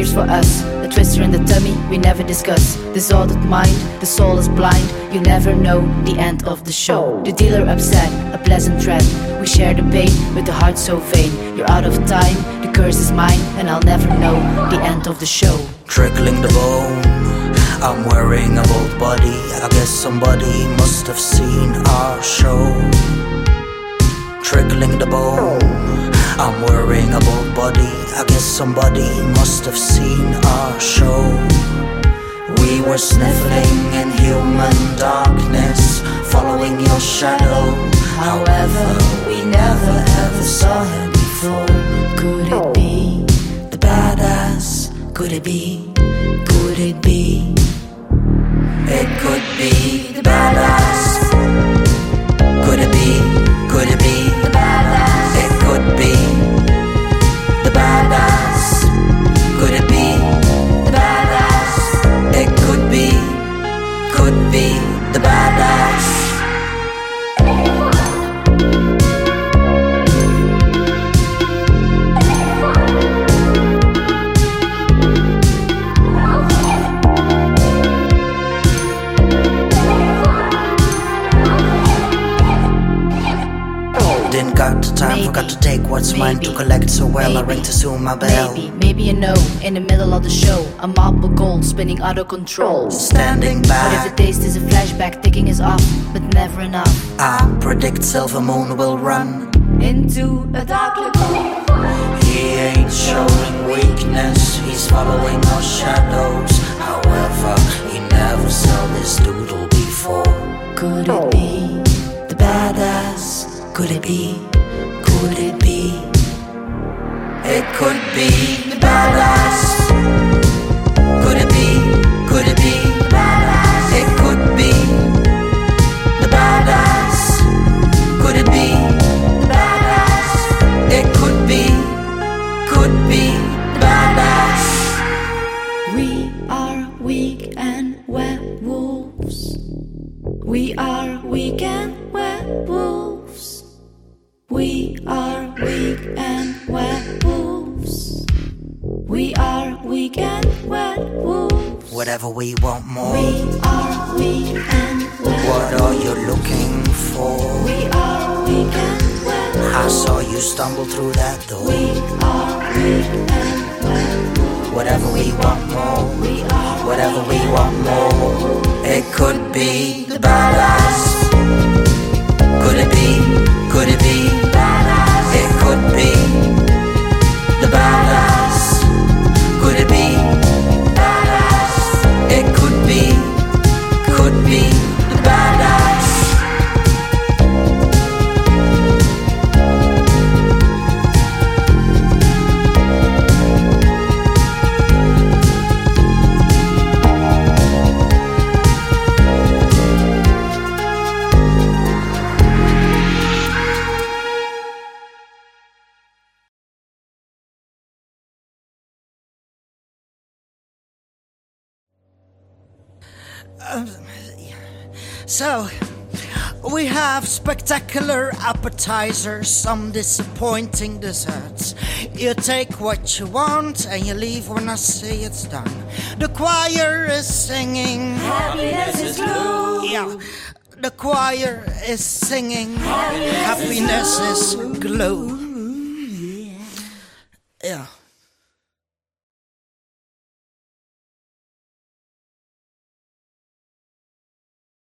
works for us. A twister in the tummy, we never discuss. Disordered mind, the soul is blind. You never know the end of the show. The dealer upset, a pleasant threat. We share the pain with the heart so vain. You're out of time, the curse is mine, and I'll never know the end of the show. Trickling the bone. I'm wearing a bold body. I guess somebody must have seen our show. Trickling the bone. I'm wearing a bold body. I guess somebody must have seen our show. We were sniffling in human darkness, following your shadow. However, we never ever saw him before. Could it be The badass, could it be? Could it be? It could be Didn't got the time, Maybe, forgot to take what's mine to maybe, collect so well. I maybe, to soon my bell. Maybe, maybe you know, in the middle of the show, a mob of gold spinning out of control. Standing But if the taste is a flashback, ticking is off, but never enough. I predict Silver Moon will run. Into a dark lagoon. He ain't showing weakness, he's following our shadows. However, be? Could it be? It could be the badass. Could it be? Could it be? It could be the. Could it be badass? It could be, could be we are weak and werewolves? We are weak and werewolves. Are weak and werewolves. Whatever we want more. We are weak and werewolves. What are you looking for? We are weak and werewolves. I saw you stumble through that door. We are weak and werewolves. Whatever we want more. We are Whatever we want more. It could be the badass. Um, so, we have spectacular appetizers, some disappointing desserts. You take what you want and you leave when I say it's done. The choir is singing. Happiness is blue. Yeah. The choir is singing. Happiness, is glue. Yeah.